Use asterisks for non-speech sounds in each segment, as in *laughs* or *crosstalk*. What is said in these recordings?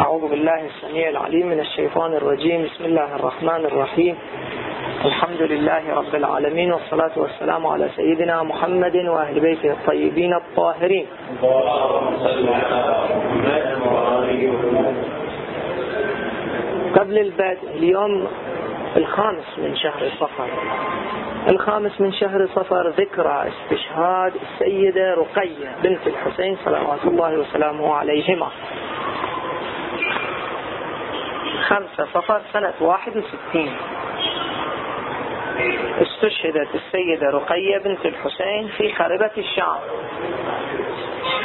أعوذ بالله السميع العليم من الشيطان الرجيم. بسم الله الرحمن الرحيم. الحمد لله رب العالمين والصلاة والسلام على سيدنا محمد وأهل بيته الطيبين الطاهرين. قبل البدء اليوم الخامس من شهر صفر. الخامس من شهر صفر ذكرى استشهاد السيدة رقية بنت الحسين صلوات الله وسلامه عليهما. خمسة صفر سنة واحد وستين. استشهدت السيدة رقية بنت الحسين في خربة الشام.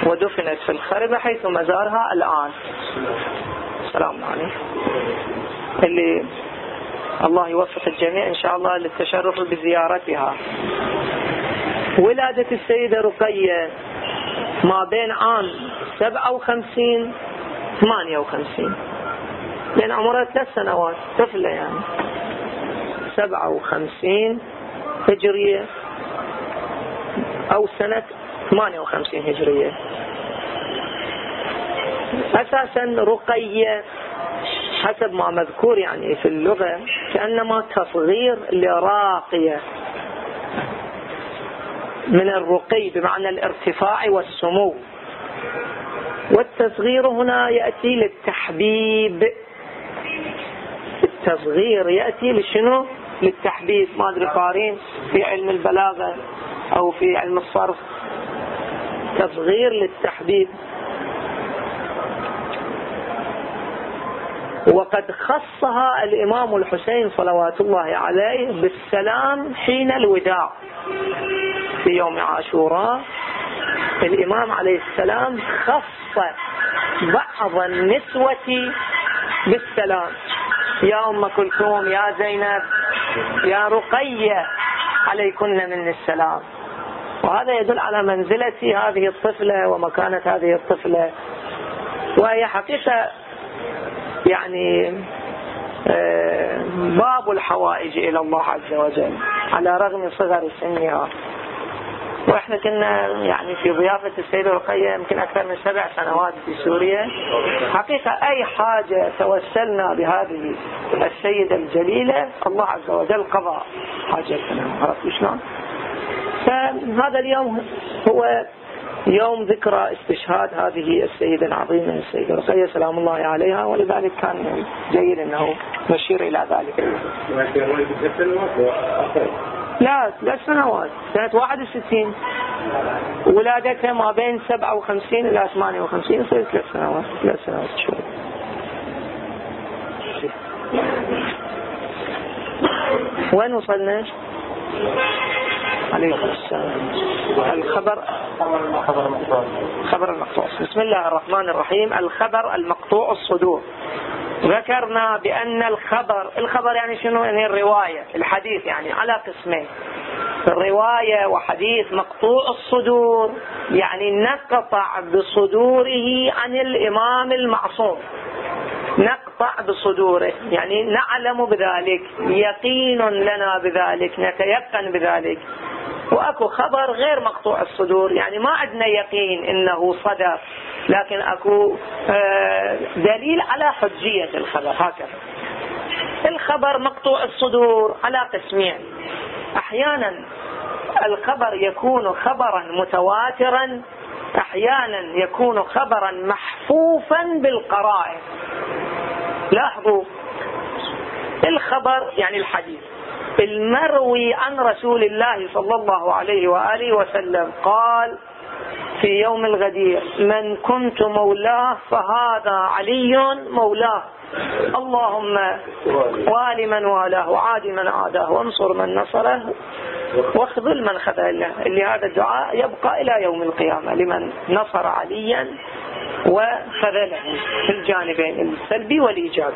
ودفنت في الخربة حيث مزارها الآن. السلام عليكم. اللي الله يوفق الجميع إن شاء الله للتشرف بزيارتها. ولادة السيدة رقية ما بين عام 57 58 لأن عمرها ثلاث سنوات. طفلة يعني. 57 هجرية أو سنة 58 هجرية. أساسا رقية حسب ما مذكور يعني في اللغة كأنما تصغير لراقية. من الرقي بمعنى الارتفاع والسمو. والتصغير هنا يأتي للتحبيب. التصغير يأتي لشنو؟ للتحبيب ما أدري قارين في علم البلاغة أو في علم الصرف. تصغير للتحبيب وقد خصها الإمام الحسين صلوات الله عليه بالسلام حين الوداع في يوم عاشوراء. الإمام عليه السلام خص بعض النسوة بالسلام. يا أم كلثوم يا زينب يا رقية عليكن من السلام. وهذا يدل على منزلة هذه الطفلة ومكانة هذه الطفلة. وهي حقيقة يعني آه، باب الحوائج إلى الله عز وجل على رغم صغر سنها. وإحنا كنا يعني في ضيافة السيدة رقية يمكن أكثر من سبع سنوات في سوريا. حقيقة أي حاجة توسلنا بهذه السيدة الجليلة الله عز وجل قضى حاجتنا. عرفت شلون؟ فهذا اليوم هو يوم ذكرى استشهاد هذه السيدة العظيمة السيدة رقية سلام الله عليها. ولذلك كان جيد أنه نشير إلى ذلك. لا ثلاث سنوات. سنة 61 ولادتها ما بين 57 إلى 58 يصير ثلاث سنوات ثلاث سنوات شوي. وين وصلنا؟ عليكم السلام الخبر خبر المقطوع. بسم الله الرحمن الرحيم. الخبر المقطوع الصدور. ذكرنا بأن الخبر الخبر يعني شنو؟ يعني الرواية الحديث يعني على قسمين. الرواية وحديث مقطوع الصدور. يعني نقطع بصدوره عن الإمام المعصوم. نقطع بصدوره. يعني نعلم بذلك. يقين لنا بذلك. نتيقن بذلك. وأكو خبر غير مقطوع الصدور. يعني ما عندنا يقين إنه صدر لكن أكو آه، دليل على حجية الخبر. هكذا. الخبر مقطوع الصدور على قسمين. أحيانا الخبر يكون خبرا متواترا أحيانا يكون خبرا محفوفا بالقرائن. لاحظوا الخبر يعني الحديث. المروي عن رسول الله صلى الله عليه وآله وسلم. قال في يوم الغدير من كنت مولاه فهذا علي مولاه. اللهم وال من والاه وعاد من عاداه وانصر من نصره واخذل من خذله. اللي هذا الدعاء يبقى إلى يوم القيامة لمن نصر عليا وخذله في الجانبين السلبي والإيجابي.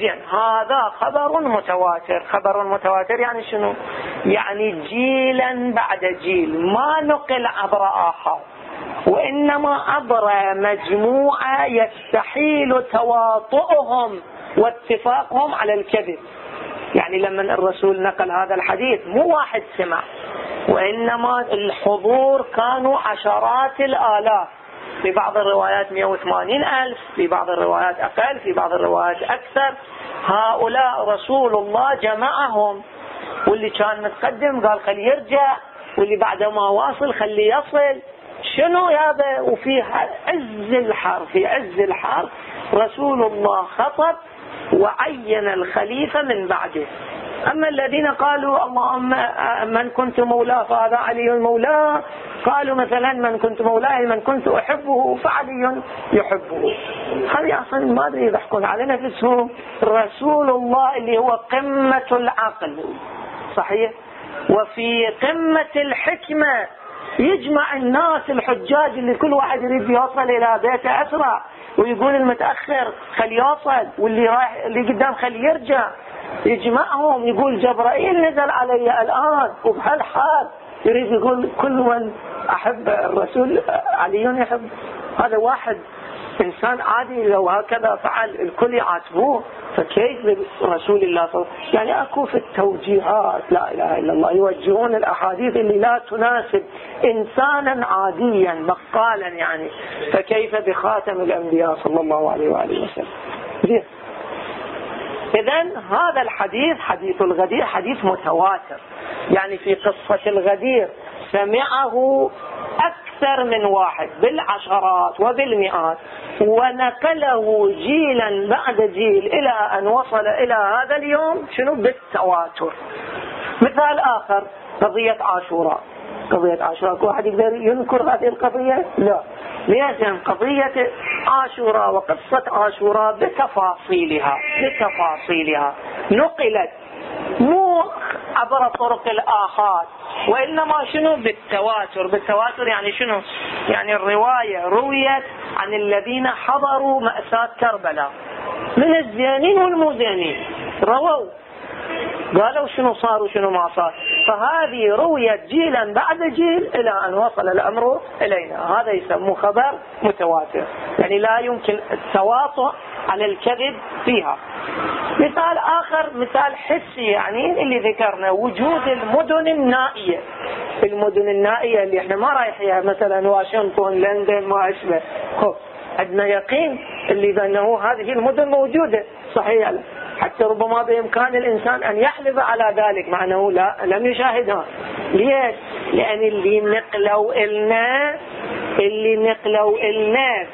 زين. هذا خبر متواتر. خبر متواتر يعني شنو؟ يعني جيلا بعد جيل. ما نقل عبر آخر. وإنما عبر مجموعة يستحيل تواطؤهم واتفاقهم على الكذب. يعني لما الرسول نقل هذا الحديث مو واحد سمع. وإنما الحضور كانوا عشرات الآلاف. في بعض الروايات 180 ألف في بعض الروايات أقل في بعض الروايات أكثر. هؤلاء رسول الله جمعهم. واللي كان متقدم قال خليه يرجع واللي بعد ما واصل خليه يصل. شنو يابا وفي عز الحر في عز الحر رسول الله خطب وعين الخليفة من بعده. أما الذين قالوا اللهم من كنت مولاه فهذا علي مولاه قالوا مثلا من كنت مولاه من كنت أحبه فعلي يحبه. هذه أصلا ما أدري يضحكون على نفسهم رسول الله اللي هو قمة العقل. صحيح؟ وفي قمة الحكمة يجمع الناس الحجاج اللي كل واحد يريد يوصل إلى بيته أسرع. ويقول المتأخر خلي يوصل واللي رايح اللي قدام خلي يرجع. يجمعهم يقول جبرائيل نزل علي الآن وبهالحال يريد يقول كل من أحب الرسول علي يحب. هذا واحد إنسان عادي لو هكذا فعل الكل يعاتبوه فكيف برسول الله صلى الله عليه وسلم؟ يعني أكو في التوجيهات لا إله إلا الله يوجهون الأحاديث اللي لا تناسب إنسانا عاديا بقالا يعني. فكيف بخاتم الأنبياء صلى الله عليه وآله وسلم؟ إذا هذا الحديث حديث الغدير حديث متواتر. يعني في قصة الغدير سمعه أكثر من واحد بالعشرات وبالمئات ونقله جيلا بعد جيل إلى أن وصل إلى هذا اليوم شنو؟ بالتواتر. مثال آخر قضية عاشوراء. قضية عاشوراء واحد يقدر ينكر هذه القضية؟ لا. ليش؟ قضية عاشوراء وقصة عاشوراء بتفاصيلها بتفاصيلها. نقلت. مو عبر طرق الآخات وإنما شنو؟ بالتواتر. بالتواتر يعني شنو؟ يعني الرواية رويت عن الذين حضروا مأساة كربلاء. من الزينين والمزينين رووا. قالوا شنو صار وشنو ما صار. فهذه رويت جيلا بعد جيل إلى أن وصل الأمر إلينا. هذا يسموه خبر متواتر. يعني لا يمكن التواطؤ على الكذب فيها. مثال آخر مثال حسي يعني اللي ذكرنا وجود المدن النائية. المدن النائية اللي إحنا ما رايحيها مثلا واشنطن لندن ما أشبه. عندنا يقين اللي بأنه هذه المدن موجودة. صحيح حتى ربما بإمكان الإنسان أن يحلف على ذلك مع أنه لا لم يشاهدها ليش؟ لأن اللي نقلوا إلنا اللي نقلوا إلنا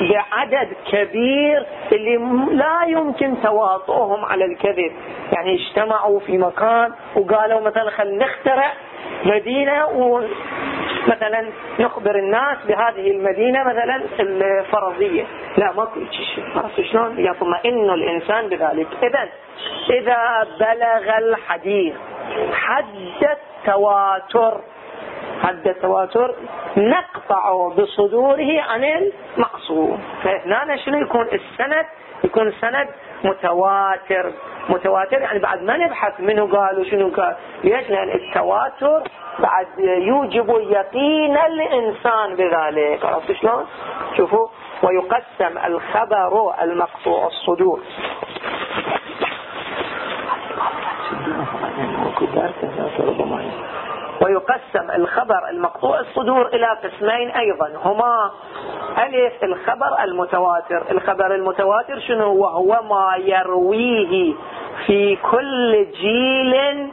بعدد كبير اللي لا يمكن تواطؤهم على الكذب يعني اجتمعوا في مكان وقالوا مثلا خل نخترع مدينة ومثلا نخبر الناس بهذه المدينة مثلا الفرضية. لا ماكو شيء. عرفت شلون؟ يطمئن الإنسان بذلك. إذا إذا بلغ الحديث حد التواتر حد التواتر نقطع بصدوره عن المقصود فهنا شنو يكون؟ السند يكون سند متواتر. متواتر يعني بعد ما نبحث منه قال وشنو قال؟ ليش لأن التواتر بعد يوجب يقين الإنسان بذلك. عرفت شلون؟ شوفوا. ويقسم الخبر المقطوع الصدور. *laughs* ويقسم الخبر المقطوع الصدور إلى قسمين أيضا. هما ألف الخبر المتواتر. الخبر المتواتر شنو؟ وهو ما يرويه في كل جيل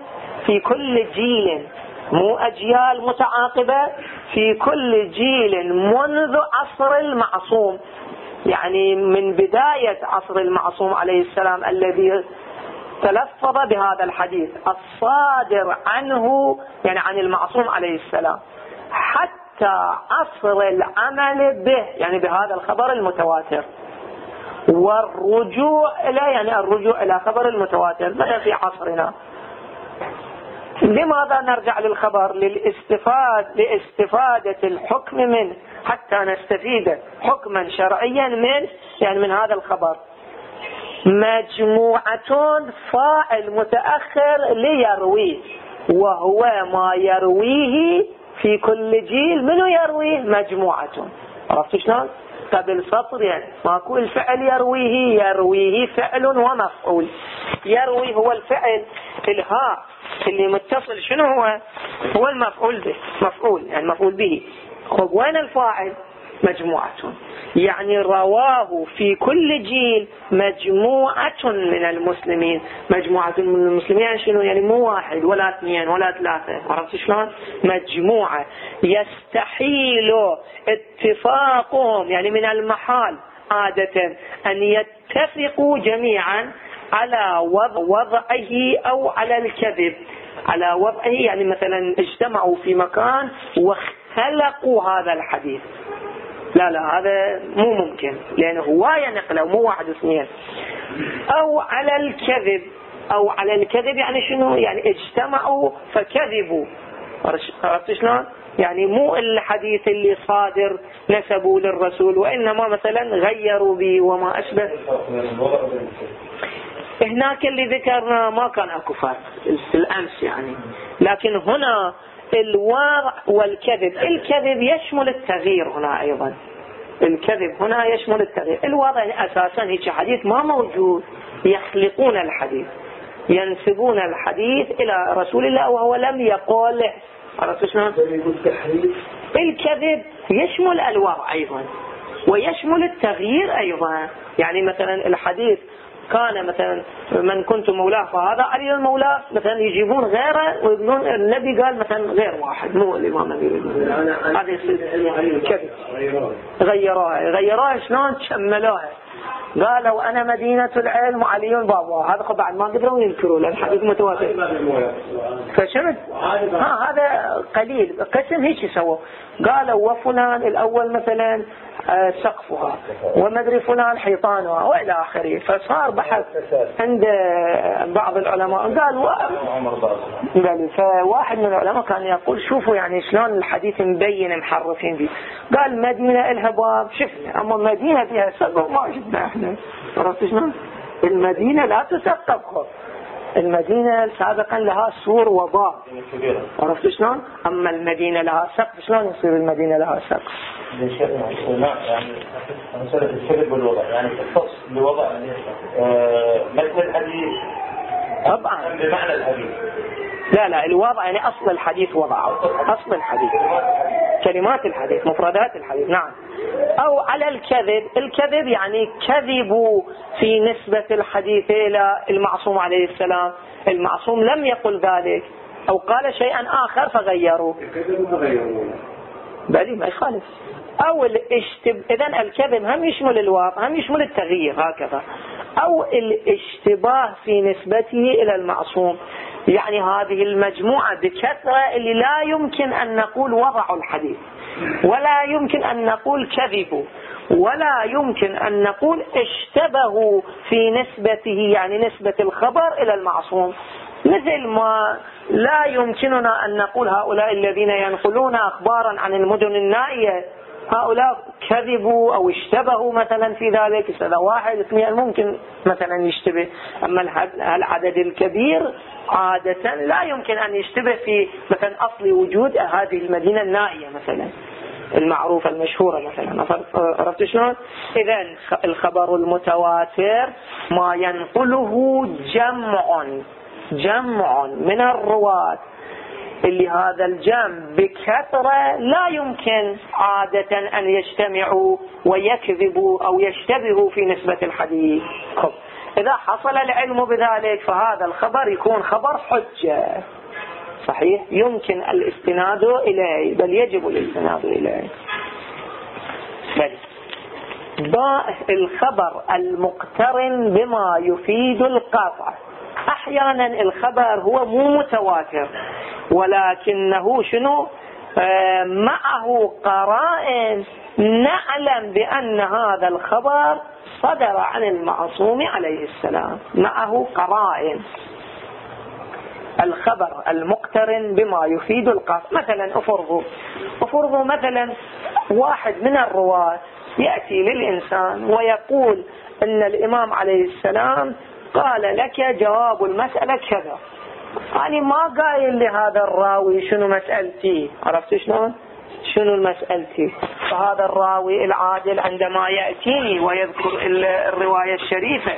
في كل جيل. مو أجيال متعاقبة في كل جيل منذ عصر المعصوم. يعني من بداية عصر المعصوم عليه السلام الذي تلفظ بهذا الحديث الصادر عنه يعني عن المعصوم عليه السلام حتى عصر العمل به يعني بهذا الخبر المتواتر. والرجوع إلى يعني الرجوع إلى خبر المتواتر مثلا في عصرنا؟ لماذا نرجع للخبر؟ للاستفاد لاستفادة الحكم منه حتى نستفيد حكما شرعيا من يعني من هذا الخبر. مجموعة فاعل متأخر ليروي وهو ما يرويه في كل جيل. منو يرويه؟ مجموعة عرفت شلون؟ قبل سطر يعني ماكو الفعل يرويه يرويه فعل ومفعول. يروي هو الفعل الهاء اللي متصل شنو هو؟ هو المفعول به مفعول يعني مفعول به. وين الفاعل؟ مجموعة يعني رواه في كل جيل مجموعة من المسلمين. مجموعة من المسلمين يعني شنو؟ يعني مو واحد ولا اثنين ولا ثلاثة. عرفت شلون؟ مجموعة. يستحيل اتفاقهم يعني من المحال عادة أن يتفقوا جميعا على وضعه أو على الكذب. على وضعه يعني مثلا اجتمعوا في مكان واختلقوا هذا الحديث. لا لا هذا مو ممكن لأنه هواية نقلة مو واحد اثنين أو على الكذب أو على الكذب يعني شنو؟ يعني اجتمعوا فكذبوا. عرفت شلون؟ يعني مو الحديث اللي صادر نسبوا للرسول وإنما مثلا غيروا به وما أشبه. هناك اللي ذكرنا ما كان اكو فرق الأمس يعني. لكن هنا الواقع والكذب. الكذب يشمل التغيير هنا أيضا. الكذب هنا يشمل التغيير. الوضع أساسا هيك حديث ما موجود. يخلقون الحديث. ينسبون الحديث إلى رسول الله وهو لم يقول عرفت شلون؟ الكذب يشمل الوضع أيضا. ويشمل التغيير أيضا. يعني مثلا الحديث كان مثلا من كنت مولاه فهذا علي المولى مثلا يجيبون غيره ويقولون النبي قال مثلا غير واحد مو الإمام أمير هذا غيروها. غيروها. شلون؟ شملوها. قالوا أنا مدينة العلم وعلي بابا. هذا بعد ما قدروا ينكروا لأن الحديث متواتر. فشمت ها هذا قليل. قسم هيك سووا قالوا وفلان الأول مثلا سقفها. ومدري فلان حيطانها وإلى آخره. فصار بحث عند بعض العلماء. قال قال فواحد من العلماء كان يقول شوفوا يعني شلون الحديث مبين محرفين به قال مدينة إلها باب. شفنا. أما مدينة فيها سقف ما شفنا إحنا. عرفت شلون؟ المدينة لا تسقف المدينة سابقا لها سور وباب عرفت شلون؟ أما المدينة لها سقف شلون يصير المدينة لها سقف؟ يعني مسألة والوضع يعني تختص بوضع آه، مثل الحديث؟ طبعا. بمعنى الحديث. لا لا الوضع يعني أصل الحديث وضعه. أصل الحديث. كلمات الحديث مفردات الحديث نعم. أو على الكذب الكذب يعني كذبوا في نسبة الحديث إلى المعصوم عليه السلام المعصوم لم يقل ذلك أو قال شيئا آخر فغيروا. بلي ما يخالف. أو الاشتب... إذا الكذب هم يشمل الواقع هم يشمل التغيير هكذا. أو الاشتباه في نسبته إلى المعصوم. يعني هذه المجموعة بكثرة اللي لا يمكن أن نقول وضعوا الحديث ولا يمكن أن نقول كذبوا ولا يمكن أن نقول اشتبهوا في نسبته يعني نسبة الخبر إلى المعصوم. مثل ما لا يمكننا أن نقول هؤلاء الذين ينقلون أخبارا عن المدن النائية هؤلاء كذبوا أو اشتبهوا مثلا في ذلك. إذا واحد اثنين ممكن مثلا يشتبه. أما العدد الكبير عادة لا يمكن أن يشتبه في مثلا أصل وجود هذه المدينة النائية مثلا المعروفة المشهورة مثلا. عرفت شلون؟ إذا الخبر المتواتر ما ينقله جمع جمع من الرواة. اللي هذا الجمع بكثرة لا يمكن عادة أن يجتمعوا ويكذبوا أو يشتبهوا في نسبة الحديث. إذا حصل العلم بذلك فهذا الخبر يكون خبر حجة. صحيح؟ يمكن الاستناد إليه بل يجب الاستناد إليه. بل الخبر المقترن بما يفيد القطع. أحيانا الخبر هو مو متواتر ولكنه شنو؟ آه، معه قرائن نعلم بأن هذا الخبر صدر عن المعصوم عليه السلام. معه قرائن. الخبر المقترن بما يفيد القصد مثلا أفرضوا أفرضوا مثلا واحد من الرواة يأتي للإنسان ويقول إن الإمام عليه السلام قال لك جواب المسألة كذا. يعني ما قايل لهذا الراوي شنو مسألتي. عرفت شلون؟ شنو المسألتي؟ فهذا الراوي العادل عندما يأتيني ويذكر الرواية الشريفة.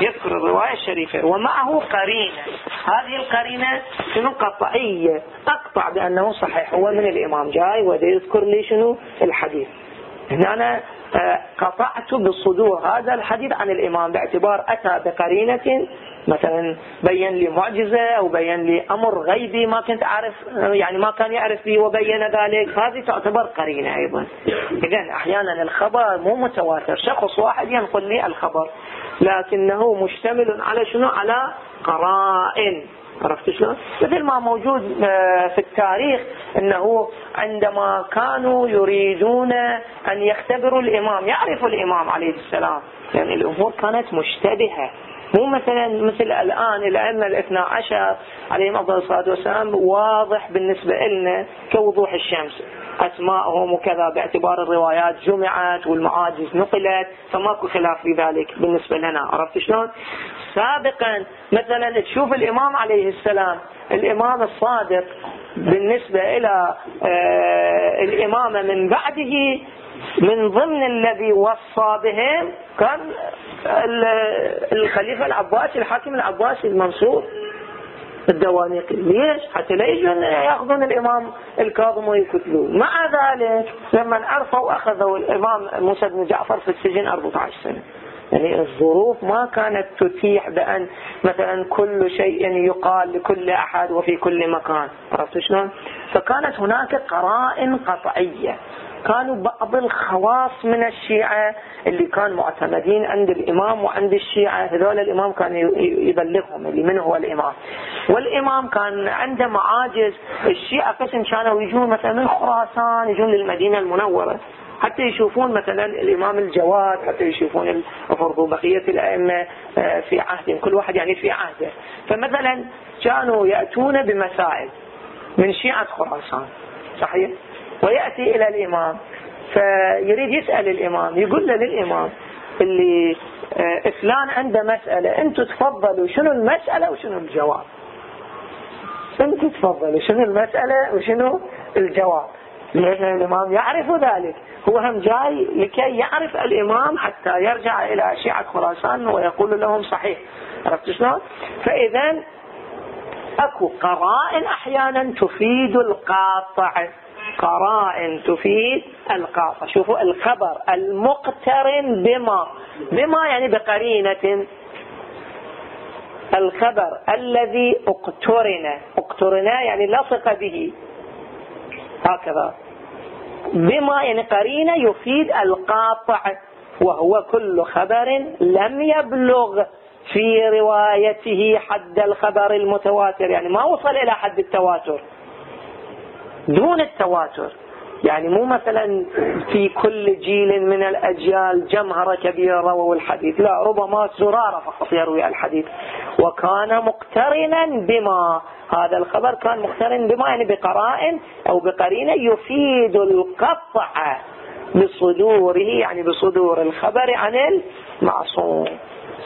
يذكر الرواية الشريفة. ومعه قرينة. هذه القرينة شنو؟ قطعية. أقطع بأنه صحيح. هو من الإمام جاي ويذكر لي شنو؟ الحديث. هنا أنا آه، قطعت بالصدور. هذا الحديث عن الإمام باعتبار أتى بقرينة مثلا بين لي معجزة أو بين لي أمر غيبي ما كنت أعرف يعني ما كان يعرف لي وبين ذلك. هذه تعتبر قرينة أيضا. إذا أحيانا الخبر مو متواتر. شخص واحد ينقل لي الخبر لكنه مشتمل على شنو؟ على قرائن. عرفت شلون؟ مثل ما موجود آه، في التاريخ إنه عندما كانوا يريدون أن يختبروا الإمام يعرفوا الإمام عليه السلام. يعني الأمور كانت مشتبهة. مو مثلا مثل الآن الأئمة الاثنى عشر عليهم أفضل الصلاة والسلام واضح بالنسبة لنا كوضوح الشمس. أسماءهم وكذا باعتبار الروايات جمعت والمعاجز نقلت فماكو خلاف في ذلك بالنسبة لنا عرفت شلون؟ سابقا مثلا تشوف الإمام عليه السلام الإمام الصادق بالنسبة إلى آه الإمامة من بعده من ضمن الذي وصى بهم كان الخليفة العباسي الحاكم العباسي المنصور. الدوانيقي ليش؟ حتى لا يجون يأخذون الإمام الكاظم ويقتلوه. مع ذلك لما عرفوا اخذوا الإمام موسى بن جعفر في السجن 14 سنة. يعني الظروف ما كانت تتيح بأن مثلا كل شيء يقال لكل أحد وفي كل مكان. عرفت شلون؟ فكانت هناك قرائن قطعية. كانوا بعض الخواص من الشيعة اللي كانوا معتمدين عند الإمام وعند الشيعة. هذول الإمام كان يبلغهم اللي من هو الإمام. والإمام كان عنده معاجز. الشيعة قسم كانوا يجون مثلا من خراسان يجون للمدينة المنورة. حتى يشوفون مثلا الإمام الجواد حتى يشوفون فرضوا بقية الأئمة آه، في عهدهم كل واحد يعني في عهده. فمثلا كانوا يأتون بمسائل من شيعة خراسان. صحيح؟ ويأتي إلى الإمام. فيريد يسأل الإمام يقول له للإمام اللي آه، فلان عنده مسألة أنتم تفضلوا شنو المسألة وشنو الجواب؟ أنتم تفضلوا شنو المسألة وشنو الجواب؟ لأن الإمام يعرف ذلك. هو هم جاي لكي يعرف الإمام حتى يرجع إلى شيعة خراسان ويقول لهم صحيح. عرفت شلون؟ فإذا أكو قرائن أحيانا تفيد القاطع. قرائن تفيد القاطع شوفوا الخبر المقترن بما. بما يعني بقرينة. الخبر الذي اقترن. اقترن يعني لصق به. هكذا. بما يعني قرينة يفيد القاطع. وهو كل خبر لم يبلغ في روايته حد الخبر المتواتر. يعني ما وصل إلى حد التواتر. دون التواتر. يعني مو مثلا في كل جيل من الأجيال جمهرة كبيرة رووا الحديث لا ربما زرارة فقط يروي الحديث. وكان مقترنا بما هذا الخبر كان مقترن بما يعني بقرائن أو بقرينة يفيد القطع بصدوره يعني بصدور الخبر عن المعصوم.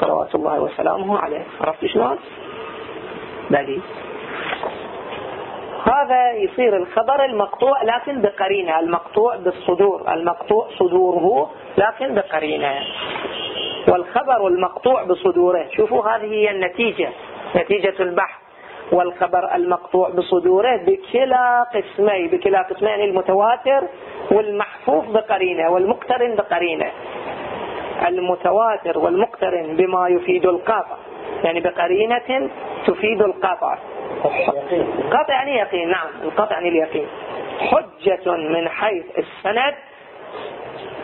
صلوات الله وسلامه عليه. عرفت شلون؟ بلي هذا يصير الخبر المقطوع لكن بقرينة المقطوع بالصدور المقطوع صدوره لكن بقرينة. والخبر المقطوع بصدوره شوفوا هذه هي النتيجة نتيجة البحث. والخبر المقطوع بصدوره بكلا قسمي بكلا قسمين المتواتر والمحفوظ بقرينة والمقترن بقرينة. المتواتر والمقترن بما يفيد القاطع يعني بقرينة تفيد القطع قطع يعني يقين. نعم القطع يعني اليقين. حجة من حيث السند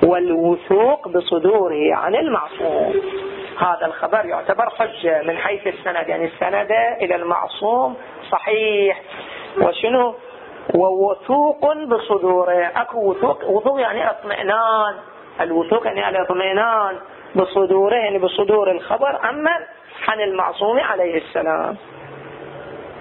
والوثوق بصدوره عن المعصوم. هذا الخبر يعتبر حجة من حيث السند يعني السند إلى المعصوم صحيح. وشنو؟ ووثوق بصدوره. أكو وثوق وثوق يعني اطمئنان. الوثوق يعني الاطمئنان بصدوره يعني بصدور الخبر أما عن المعصوم عليه السلام.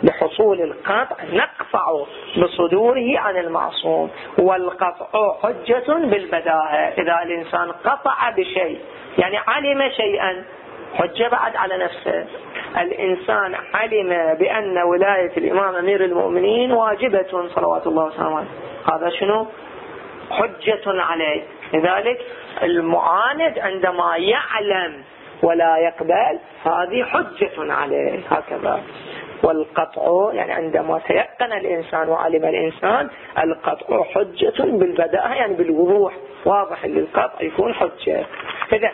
بحصول القطع نقطع بصدوره عن المعصوم والقطع حجة بالبداهة إذا الإنسان قطع بشيء يعني علم شيئا حجة بعد على نفسه. الإنسان علم بأن ولاية الإمام أمير المؤمنين واجبة صلوات الله وسلامه هذا شنو؟ حجة عليه. لذلك المعاند عندما يعلم ولا يقبل هذه حجة عليه. هكذا. والقطع يعني عندما تيقن الإنسان وعلم الإنسان القطع حجة بالبداءة يعني بالوضوح واضح للقطع يكون حجة. إذا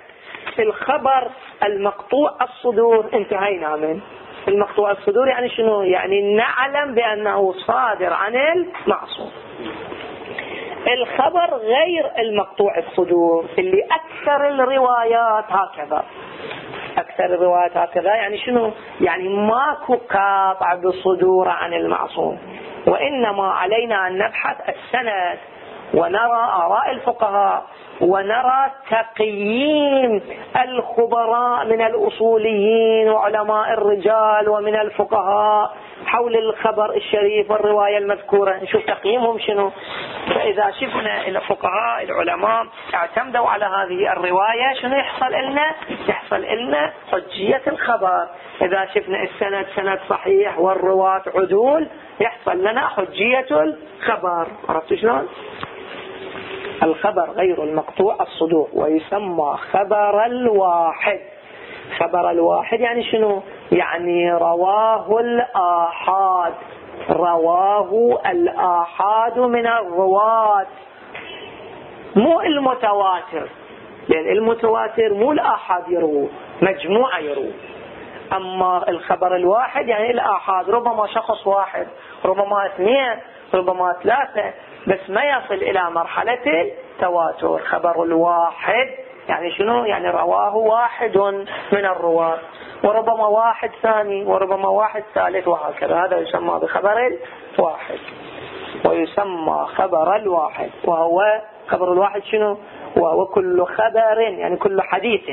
الخبر المقطوع الصدور انتهينا منه المقطوع الصدور يعني شنو؟ يعني نعلم بأنه صادر عن المعصوم. الخبر غير المقطوع الصدور اللي أكثر الروايات هكذا. أكثر الروايات هكذا. يعني شنو؟ يعني ماكو قاطع بالصدور عن المعصوم. وإنما علينا أن نبحث السند ونرى آراء الفقهاء ونرى تقييم الخبراء من الأصوليين وعلماء الرجال ومن الفقهاء حول الخبر الشريف والرواية المذكورة. نشوف تقييمهم شنو. فإذا شفنا الفقهاء العلماء اعتمدوا على هذه الرواية شنو يحصل لنا؟ يحصل لنا حجية الخبر. إذا شفنا السند سند صحيح والرواة عدول يحصل لنا حجية الخبر. عرفت شلون؟ الخبر غير المقطوع الصدوق ويسمى خبر الواحد. خبر الواحد يعني شنو؟ يعني رواه الآحاد. رواه الآحاد من الرواة. مو المتواتر. لأن المتواتر مو الآحاد يروه مجموعة يروه. أما الخبر الواحد يعني الآحاد ربما شخص واحد ربما اثنين ربما ثلاثة بس ما يصل إلى مرحلة التواتر. خبر الواحد يعني شنو؟ يعني رواه واحد من الرواة وربما واحد ثاني وربما واحد ثالث وهكذا. هذا يسمى بخبر الواحد. ويسمى خبر الواحد. وهو خبر الواحد شنو؟ وهو كل خبر يعني كل حديث.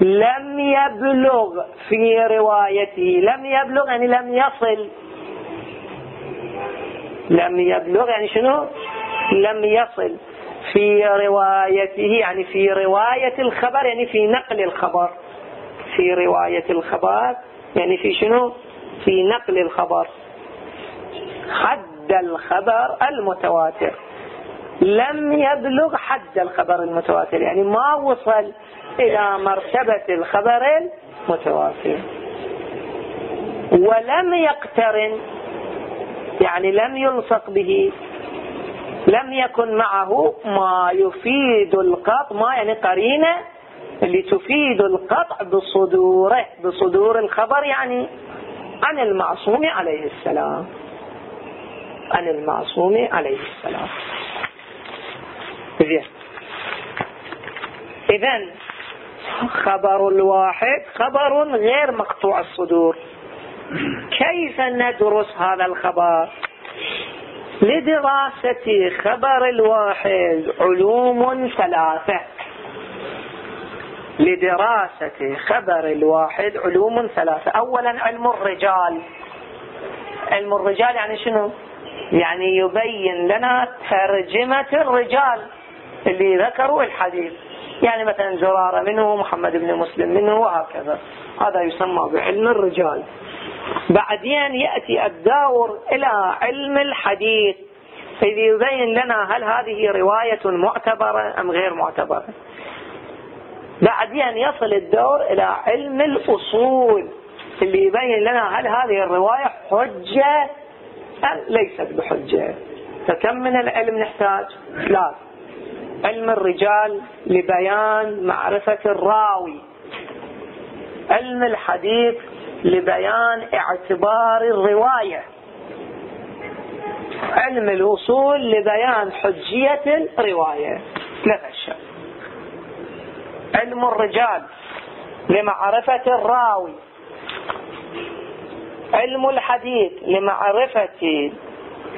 لم يبلغ في روايته لم يبلغ يعني لم يصل. لم يبلغ يعني شنو؟ لم يصل. في روايته يعني في رواية الخبر يعني في نقل الخبر. في رواية الخبر يعني في شنو؟ في نقل الخبر. حد الخبر المتواتر. لم يبلغ حد الخبر المتواتر يعني ما وصل إلى مرتبة الخبر المتواتر. ولم يقترن يعني لم يلصق به. لم يكن معه ما يفيد القطع ما يعني قرينة اللي تفيد القطع بصدوره بصدور الخبر يعني عن المعصوم عليه السلام. عن المعصوم عليه السلام. زين. إذن خبر الواحد خبر غير مقطوع الصدور. كيف ندرس هذا الخبر؟ لدراسة خبر الواحد علوم ثلاثة. لدراسة خبر الواحد علوم ثلاثة. أولا علم الرجال. علم الرجال يعني شنو؟ يعني يبين لنا ترجمة الرجال اللي ذكروا الحديث. يعني مثلا زرارة منه محمد بن مسلم منه وهكذا. هذا يسمى بعلم الرجال. بعدين يأتي الدور إلى علم الحديث. يبين لنا هل هذه رواية معتبرة أم غير معتبرة. بعدين يصل الدور إلى علم الأصول اللي يبين لنا هل هذه الرواية حجة أم ليست بحجة. فكم من العلم نحتاج؟ ثلاث. علم الرجال لبيان معرفة الراوي. علم الحديث لبيان اعتبار الرواية. علم الوصول لبيان حجية الرواية. ثلاثة أشياء علم الرجال لمعرفة الراوي. علم الحديث لمعرفة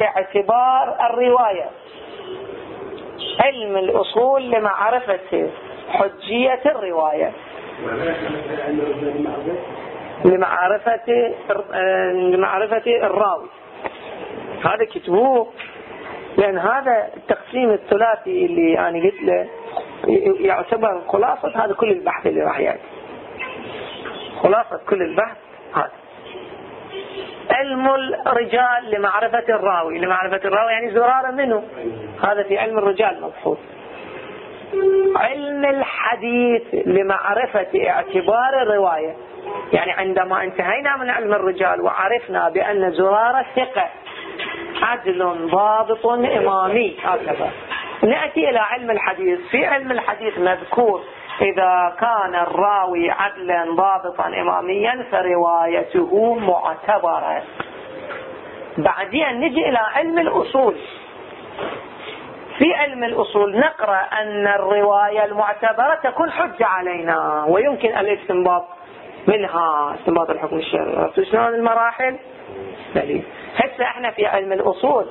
اعتبار الرواية. علم الأصول لمعرفة حجية الرواية. لمعرفة لمعرفة الراوي. هذا كتبوه لأن هذا التقسيم الثلاثي اللي أنا قلت له يعتبر خلاصة هذا كل البحث اللي راح يأتي خلاصة كل البحث هذا. علم الرجال لمعرفة الراوي. لمعرفة الراوي يعني زرارة منه. هذا في علم الرجال مبحوث. علم الحديث لمعرفة اعتبار الرواية. يعني عندما انتهينا من علم الرجال وعرفنا بأن زرارة ثقة عدل ضابط إمامي هكذا. نأتي إلى علم الحديث. في علم الحديث مذكور إذا كان الراوي عدلا ضابطا إماميا فروايته معتبرة. بعدين نجي إلى علم الأصول. في علم الأصول نقرأ أن الرواية المعتبرة تكون حجة علينا ويمكن الاستنباط. منها استنباط الحكم الشرعي شلون المراحل؟ دليل. هسه إحنا في علم الأصول.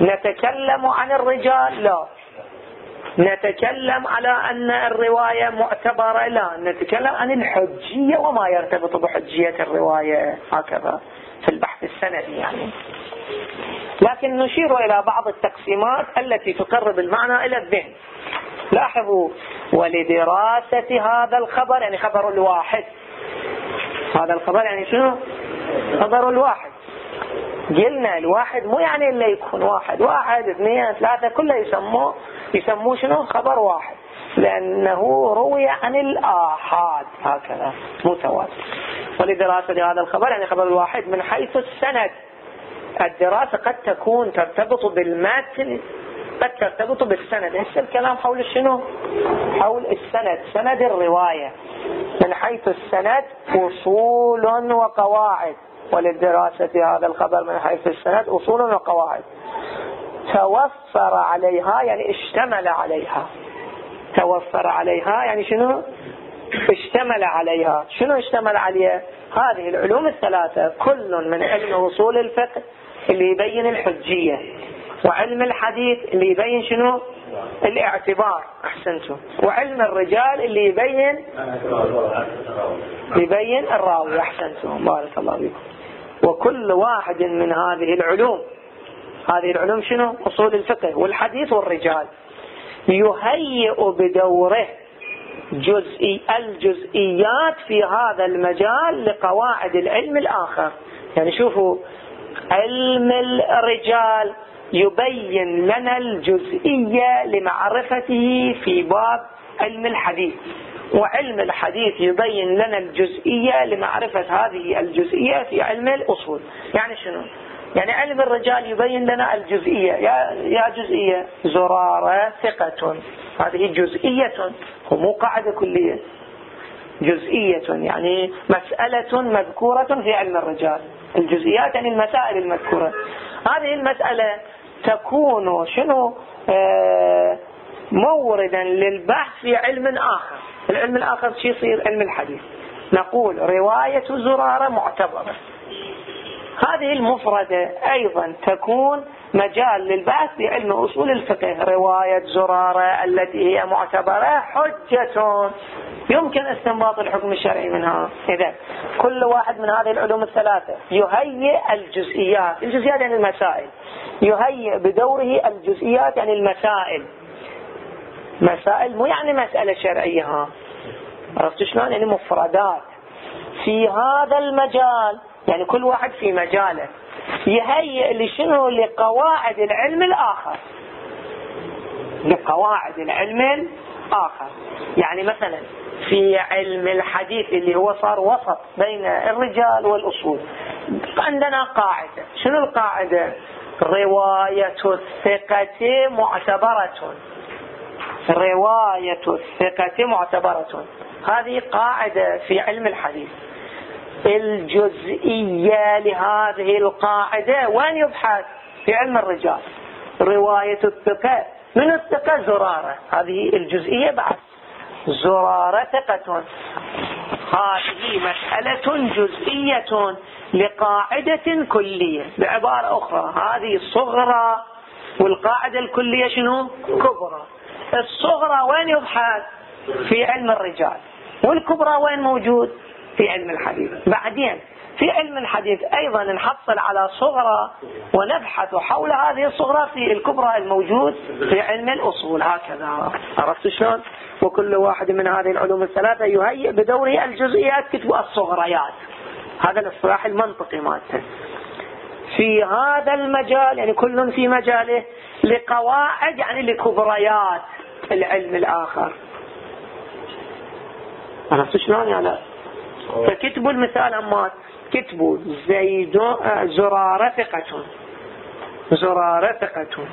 نتكلم عن الرجال؟ لا. نتكلم على أن الرواية معتبرة لا. نتكلم عن الحجية وما يرتبط بحجية الرواية هكذا في البحث السندي يعني. لكن نشير إلى بعض التقسيمات التي تقرب المعنى إلى الذهن. لاحظوا ولدراسة هذا الخبر يعني خبر الواحد هذا الخبر يعني شنو؟ خبر الواحد. قلنا الواحد مو يعني اللي يكون واحد. واحد اثنين ثلاثة كله يسموه يسموه شنو؟ خبر واحد. لأنه روي عن الآحاد. هكذا. متواتر. ولدراسة هذا الخبر يعني خبر الواحد من حيث السند. الدراسة قد تكون ترتبط بالمتن قد ترتبط بالسند هسه الكلام؟ حول شنو؟ حول السند. سند الرواية. من حيث السند أصول وقواعد. وللدراسة هذا الخبر من حيث السند أصول وقواعد. توفر عليها يعني اشتمل عليها. توفر عليها يعني شنو؟ اشتمل عليها. شنو اشتمل عليها؟ هذه العلوم الثلاثة. كل من علم أصول الفقه اللي يبين الحجية. وعلم الحديث اللي يبين شنو؟ الاعتبار. أحسنتم. وعلم الرجال اللي يبين يبين الراوي. أحسنتم. بارك الله فيكم. وكل واحد من هذه العلوم هذه العلوم شنو؟ أصول الفقه والحديث والرجال. يهيئ بدوره جزئي الجزئيات في هذا المجال لقواعد العلم الآخر. يعني شوفوا علم الرجال يبين لنا الجزئية لمعرفته في باب علم الحديث. وعلم الحديث يبين لنا الجزئية لمعرفة هذه الجزئية في علم الأصول. يعني شنو؟ يعني علم الرجال يبين لنا الجزئية. يا, يا جزئية زرارة ثقة. هذه جزئية. ومو قاعدة كلية. جزئية يعني مسألة مذكورة في علم الرجال. الجزئيات يعني المسائل المذكورة. هذه المسألة تكون شنو؟ آه موردا للبحث في علم آخر. العلم الآخر شو يصير؟ علم الحديث. نقول رواية زرارة معتبرة. هذه المفردة أيضا تكون مجال للبحث في علم أصول الفقه. رواية زرارة التي هي معتبرة حجة. يمكن استنباط الحكم الشرعي منها. إذا كل واحد من هذه العلوم الثلاثة يهيئ الجزئيات. الجزئيات يعني المسائل. يهيئ بدوره الجزئيات يعني المسائل. مسائل مو يعني مسألة شرعية. ها عرفت شلون؟ يعني مفردات. في هذا المجال يعني كل واحد في مجاله. يهيئ لشنو؟ لقواعد العلم الآخر. لقواعد العلم الآخر. يعني مثلا في علم الحديث اللي هو صار وسط بين الرجال والأصول. عندنا قاعدة. شنو القاعدة؟ رواية الثقة معتبرة. رواية الثقة معتبرة. هذه قاعدة في علم الحديث. الجزئية لهذه القاعدة. وين يبحث؟ في علم الرجال. رواية الثقة. من الثقة؟ زرارة. هذه الجزئية بعد. زرارة ثقة. هذه مسألة جزئية لقاعدة كلية. بعبارة أخرى. هذه صغرى والقاعدة الكلية شنو؟ كبرى. الصغرى وين يبحث؟ في علم الرجال. والكبرى وين موجود؟ في علم الحديث. بعدين في علم الحديث أيضا نحصل على صغرى ونبحث حول هذه الصغرى في الكبرى الموجود في علم الأصول. هكذا. عرفت شلون؟ وكل واحد من هذه العلوم الثلاثة يهيئ بدوره الجزئيات كتب الصغريات. هذا الاصطلاح المنطقي مالته. في هذا المجال يعني كل في مجاله لقواعد يعني لكبريات العلم الآخر. عرفت شلون؟ يعني فكتبوا المثال أمات. كتبوا زيد زرار ثقة. زرار ثقة.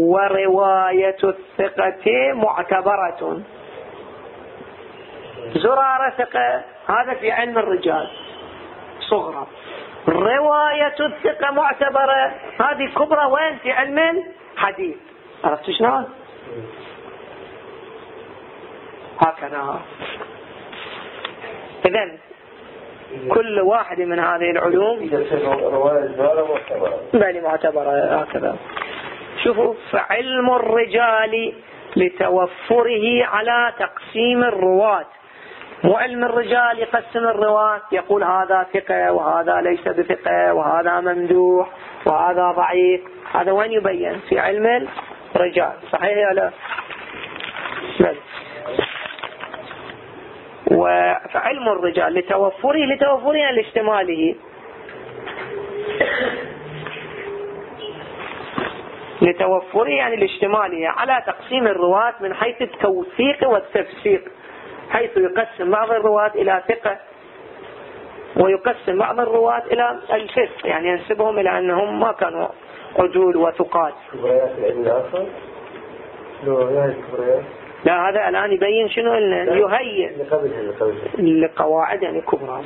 ورواية الثقة معتبرة. زرار ثقة هذا في علم الرجال. صغرى. رواية الثقة معتبرة. هذه كبرى وين؟ في علم الحديث. عرفت شلون؟ هكذا. إذا كل واحد من هذه العلوم بل معتبرة هكذا. شوفوا فعلم الرجال لتوفره على تقسيم الرواة. مو علم الرجال يقسم الرواة؟ يقول هذا ثقة وهذا ليس بثقة وهذا ممدوح وهذا ضعيف. هذا وين يبين؟ في علم الرجال. صحيح ولا لا؟ بل. وعلم الرجال لتوفره لتوفره يعني لاشتماله لتوفره يعني لاشتماله على تقسيم الرواة من حيث التوثيق والتفسيق حيث يقسم بعض الرواة إلى ثقة ويقسم بعض الرواة إلى الفسق يعني ينسبهم إلى أنهم ما كانوا عدول وثقات. لا هذا الآن يبين شنو يهيئ لقواعد يعني كبرى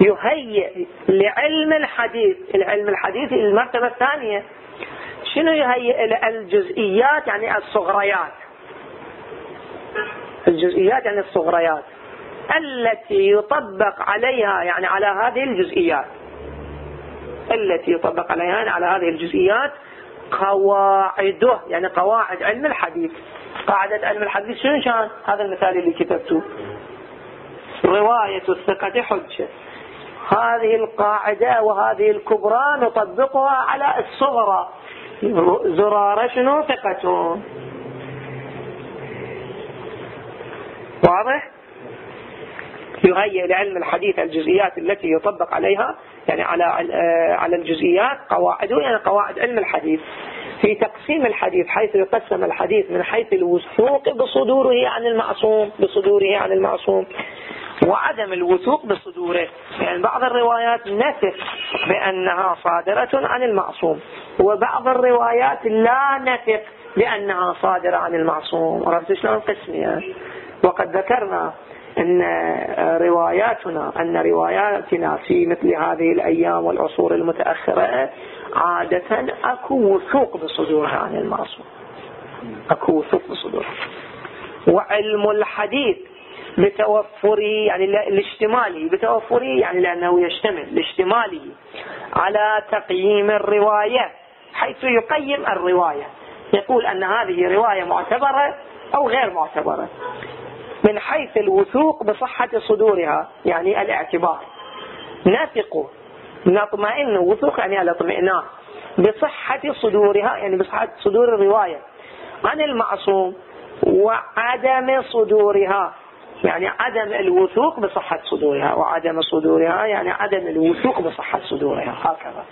يهيئ لعلم الحديث. العلم الحديث المرتبة الثانية. شنو يهيئ؟ الجزئيات يعني الصغريات. الجزئيات يعني الصغريات. التي يطبق عليها يعني على هذه الجزئيات. التي يطبق عليها يعني على هذه الجزئيات قواعده يعني قواعد علم الحديث. قاعدة علم الحديث شنو كان هذا المثال اللي كتبته. رواية الثقة حجة. هذه القاعدة وهذه الكبرى نطبقها على الصغرى. زرارة شنو؟ ثقة. واضح؟ يهيئ لعلم الحديث الجزئيات التي يطبق عليها يعني على على الجزئيات قواعده يعني قواعد علم الحديث. في تقسيم الحديث حيث يقسم الحديث من حيث الوثوق بصدوره عن المعصوم بصدوره عن المعصوم. وعدم الوثوق بصدوره. يعني بعض الروايات نثق بأنها صادرة عن المعصوم وبعض الروايات لا نثق بأنها صادرة عن المعصوم. عرفت شلون قسمها وقد ذكرنا أن رواياتنا أن رواياتنا في مثل هذه الأيام والعصور المتأخرة عادة أكو وثوق بصدورها عن المعصوم. أكو وثوق بصدورها. وعلم الحديث بتوفره يعني لاشتماله بتوفره يعني لأنه يشتمل لاشتماله على تقييم الرواية حيث يقيم الرواية. يقول أن هذه رواية معتبرة أو غير معتبرة. من حيث الوثوق بصحة صدورها يعني الاعتبار. نثق نطمئن. وثوق يعني الاطمئنان. بصحة صدورها يعني بصحة صدور الرواية. عن المعصوم وعدم صدورها. يعني عدم الوثوق بصحة صدورها. وعدم صدورها يعني عدم الوثوق بصحة صدورها. هكذا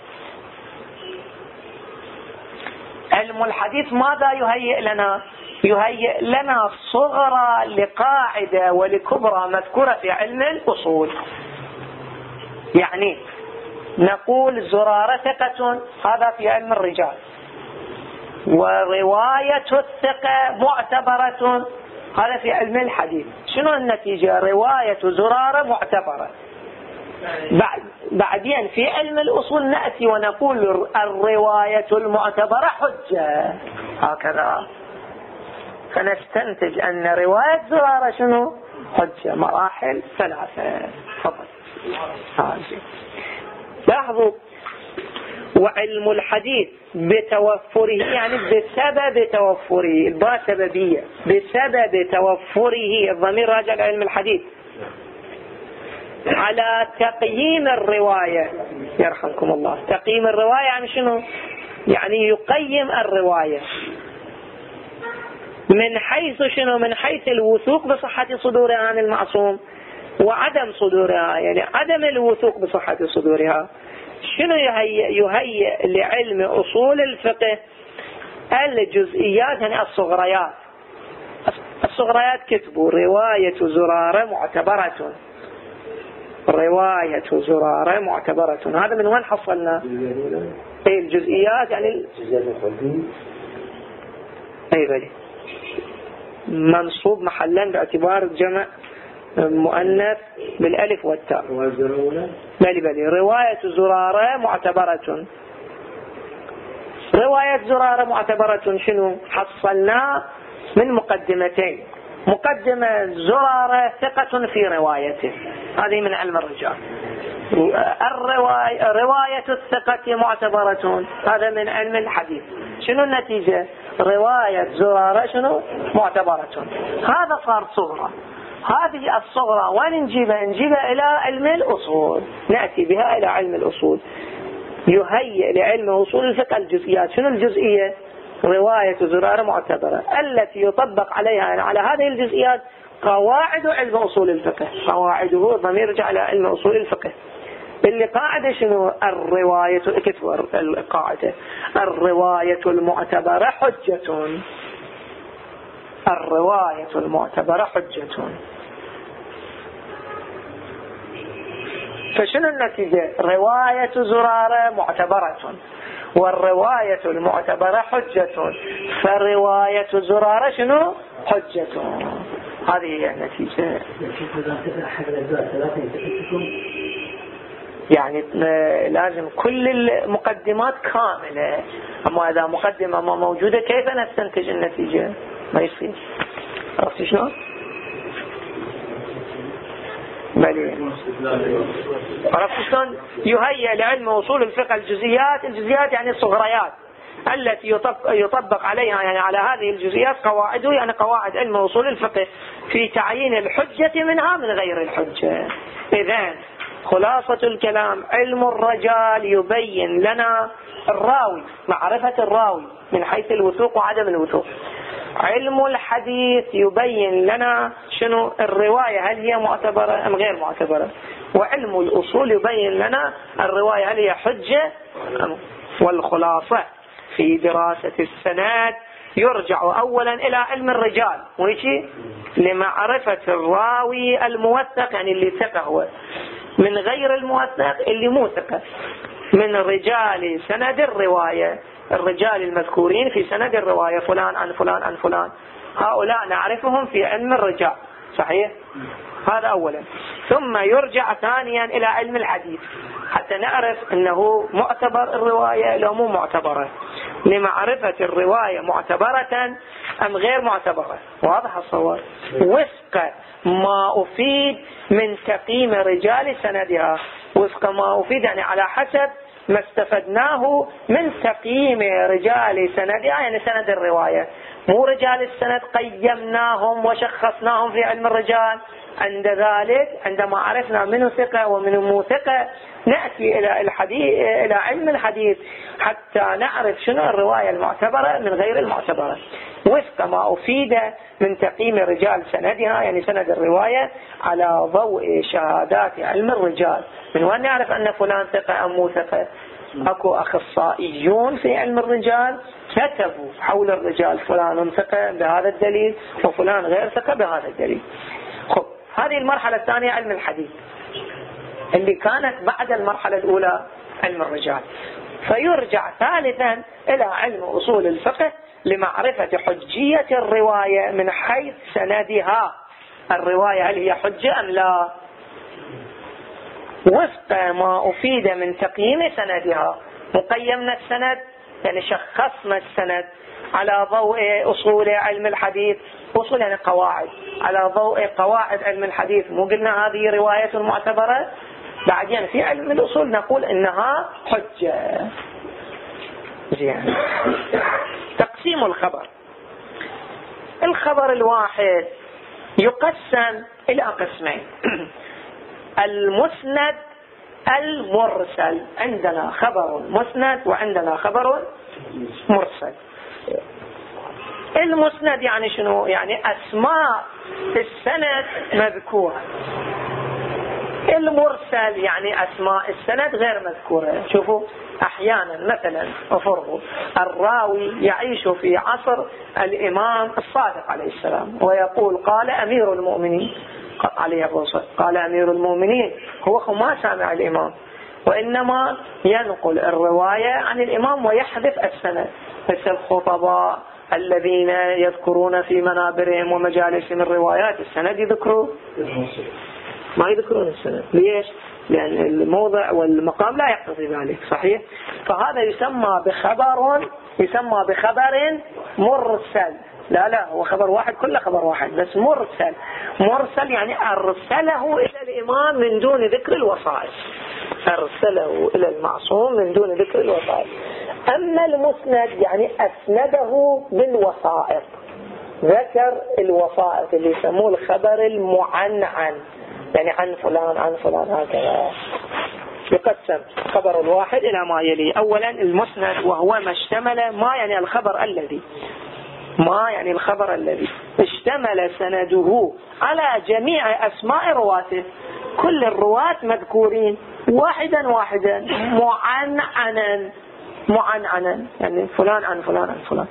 علم الحديث ماذا يهيئ لنا؟ يهيئ لنا صغرى لقاعدة ولكبرى مذكورة في علم الأصول. يعني نقول زرارة ثقة هذا في علم الرجال. ورواية الثقة معتبرة هذا في علم الحديث. شنو النتيجة؟ رواية زرارة معتبرة. بعد بعدين في علم الأصول نأتي ونقول الرواية المعتبرة حجة. هكذا. فنستنتج أن رواية زرارة شنو؟ حجة. مراحل ثلاثة. تفضل. لاحظوا. وعلم الحديث بتوفره يعني بسبب توفره الباء سببية بسبب توفره الضمير راجع لعلم الحديث. على تقييم الرواية. يرحمكم الله. تقييم الرواية يعني شنو؟ يعني يقيم الرواية. من حيث شنو؟ من حيث الوثوق بصحة صدورها عن المعصوم وعدم صدورها يعني عدم الوثوق بصحة صدورها. شنو يهيئ, يهيئ لعلم أصول الفقه الجزئيات يعني الصغريات. الصغريات كتبوا رواية زرارة معتبرة. رواية زرارة معتبرة. هذا من وين حصلنا؟ اي الجزئيات يعني اي بلي منصوب محلا باعتبار جمع مؤنث بالألف والتاء. بلي بلي. رواية زرارة معتبرة. رواية زرارة معتبرة شنو؟ حصلنا من مقدمتين. مقدمة زرارة ثقة في روايته. هذه من علم الرجال. الرواية رواية الثقة معتبرة. هذا من علم الحديث. شنو النتيجة؟ رواية زرارة شنو؟ معتبرة. هذا صار صغرى. هذه الصغرى وين نجيبها؟ نجيبها إلى علم الأصول. نأتي بها إلى علم الأصول. يهيئ لعلم أصول الفقه الجزئيات. شنو الجزئية؟ رواية زرارة معتبرة. التي يطبق عليها على هذه الجزئيات قواعد علم أصول الفقه. قواعده ضمير يرجع إلى علم أصول الفقه. اللي قاعدة شنو؟ الرواية كتب القاعدة؟ الرواية المعتبرة حجة. الرواية المعتبرة حجة. فشنو النتيجة؟ رواية زرارة معتبرة. والرواية المعتبرة حجة. فرواية زرارة شنو؟ حجة. هذه هي النتيجة يعني لازم كل المقدمات كاملة. أما إذا مقدمة ما موجودة كيف نستنتج النتيجة؟ ما يصير. عرفت شلون؟ بلي. عرفت شلون؟ يهيئ لعلم وصول الفقه الجزئيات. الجزئيات يعني الصغريات. التي يطبق عليها يعني على هذه الجزئيات قواعده يعني قواعد علم وصول الفقه في تعيين الحجة منها من غير الحجة. إذا خلاصة الكلام علم الرجال يبين لنا الراوي معرفة الراوي من حيث الوثوق وعدم الوثوق. علم الحديث يبين لنا شنو؟ الرواية هل هي معتبرة أم غير معتبرة؟ وعلم الأصول يبين لنا الرواية هل هي حجة والخلاصة في دراسة السند يرجع أولا إلى علم الرجال. ويشي لمعرفة الراوي الموثق يعني اللي ثقة هو. من غير الموثق اللي مو ثقة. من رجال سند الرواية. الرجال المذكورين في سند الرواية فلان عن فلان عن فلان. هؤلاء نعرفهم في علم الرجال. صحيح؟ هذا أولا. ثم يرجع ثانيا إلى علم الحديث. حتى نعرف أنه معتبر الرواية لو مو معتبرة. لمعرفة الرواية معتبرة أم غير معتبرة؟ واضح الصور وفق ما أفيد من تقييم رجال سندها. وفق ما أفيد يعني على حسب ما استفدناه من تقييم رجال سندها يعني سند الرواية. مو رجال السند قيمناهم وشخصناهم في علم الرجال. عند ذلك عندما عرفنا منه ثقة ومن مو ثقة نأتي إلى الحديث إلى علم الحديث حتى نعرف شنو الرواية المعتبرة من غير المعتبرة. وفق ما أفيد من تقييم رجال سندها يعني سند الرواية على ضوء شهادات علم الرجال. من وين نعرف أن فلان ثقة أم مو ثقة؟ أكو أخصائيون في علم الرجال. كتبوا حول الرجال فلان ثقة بهذا الدليل وفلان غير ثقة بهذا الدليل. خب هذه المرحلة الثانية علم الحديث اللي كانت بعد المرحلة الأولى علم الرجال. فيرجع ثالثا إلى علم أصول الفقه لمعرفة حجية الرواية من حيث سندها. الرواية هل هي حجة أم لا؟ وفق ما أفيد من تقييم سندها. مقيمنا السند؟ يعني شخصنا السند على ضوء أصول علم الحديث أصول يعني قواعد على ضوء قواعد علم الحديث. مو قلنا هذه رواية معتبرة؟ بعدين في علم الأصول نقول إنها حجة. زين. تقسيم الخبر. الخبر الواحد يقسم إلى قسمين. *clears throat* المسند المرسل. عندنا خبر مسند وعندنا خبر مرسل. المسند يعني شنو؟ يعني أسماء السند مذكورة. المرسل يعني أسماء السند غير مذكورة. شوفوا أحيانا مثلا أفرغ الراوي يعيش في عصر الإمام الصادق عليه السلام ويقول قال أمير المؤمنين. عليه الصلاة قال أمير المؤمنين هو ما سامع الإمام. وإنما ينقل الرواية عن الإمام ويحذف السند. مثل الخطباء الذين يذكرون في منابرهم ومجالسهم الروايات. السند يذكروا ما يذكرون السند. ليش؟ لأن الموضع والمقام لا يقتضي ذلك صحيح؟ فهذا يسمى بخبر يسمى بخبر مرسل. لا لا هو خبر واحد كله خبر واحد بس مرسل. مرسل يعني أرسله إلى الإمام من دون ذكر الوصائف أرسله إلى المعصوم من دون ذكر الوصائف أما المسند يعني أسنده بالوصائف. ذكر الوصائف اللي يسموه الخبر المعنعن. يعني عن فلان عن فلان هكذا يقسم خبر الواحد إلى ما يلي. أولا المسند وهو ما اشتمل ما يعني الخبر الذي ما يعني الخبر الذي اشتمل سنده على جميع أسماء رواته. كل الرواة مذكورين. واحدا واحدا. معنعنا. معنعنا. يعني فلان عن فلان عن فلان.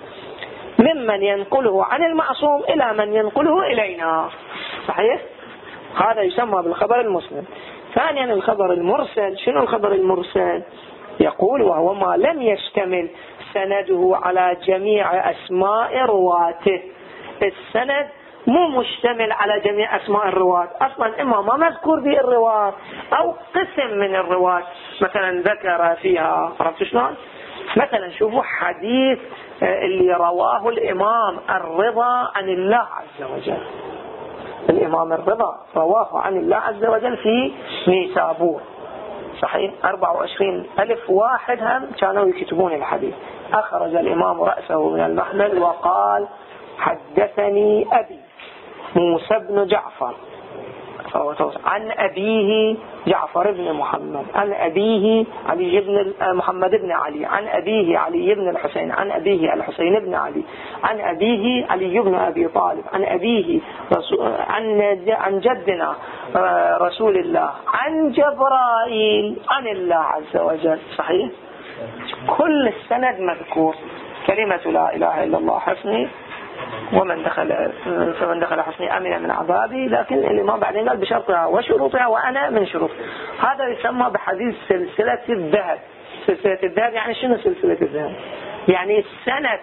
ممن ينقله عن المعصوم إلى من ينقله إلينا. صحيح؟ هذا يسمى بالخبر المسلم. ثانيا الخبر المرسل. شنو الخبر المرسل؟ يقول وهو ما لم يشتمل سنده على جميع أسماء رواته. السند مو مشتمل على جميع أسماء الرواة. أصلا إما ما مذكور به الرواة أو قسم من الرواة. مثلا ذكر فيها شلون؟ مثلا شوفوا حديث آه، اللي رواه الإمام الرضا عن الله عز وجل. الإمام الرضا رواه عن الله عز وجل في نيسابور صحيح؟ 24 ألف واحد هم كانوا يكتبون الحديث. أخرج الإمام رأسه من المحمل وقال حدثني أبي موسى بن جعفر. عن أبيه جعفر بن محمد. عن أبيه علي بن محمد بن علي. عن أبيه علي بن الحسين. عن أبيه الحسين بن علي. عن أبيه علي بن أبي طالب. عن أبيه عن عن جدنا آه، رسول الله. عن جبرائيل. عن الله عز وجل. صحيح؟ كل السند مذكور. كلمة لا إله إلا الله حسني ومن دخل فمن دخل حصني أمن من عذابي لكن الإمام بعدين قال بشرطها وشروطها وأنا من شروط. هذا يسمى بحديث سلسلة الذهب. سلسلة الذهب يعني شنو سلسلة الذهب؟ يعني السند.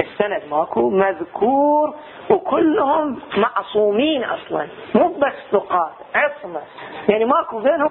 السند ماكو مذكور وكلهم معصومين أصلا. مو بس ثقات عصمة. يعني ماكو بينهم